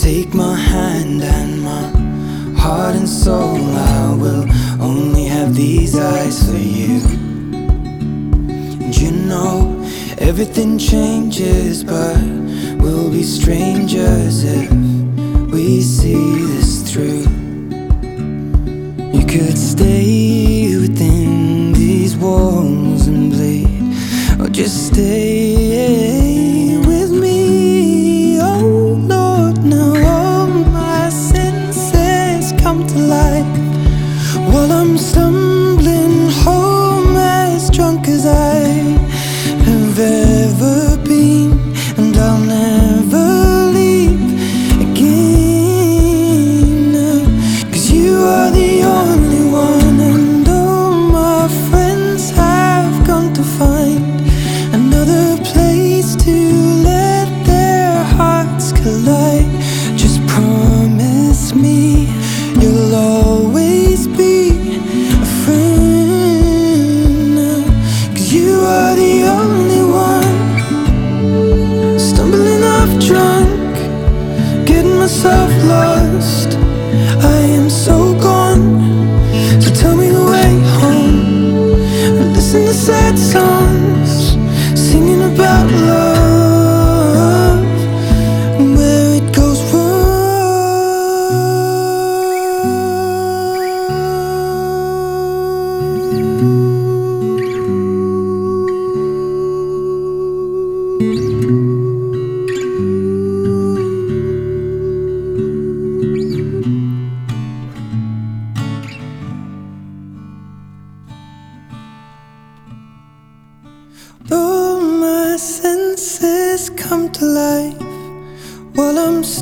Take my hand and my heart and soul. I will only have these eyes for you. And you know everything changes, but we'll be strangers if we see this through. You could stay as I have ever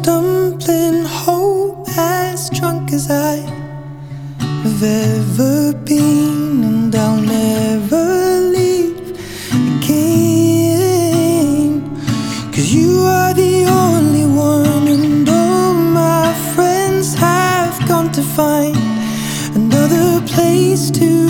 stumbling home as drunk as I have ever been, are the only one, and all my friends have gone to find another place to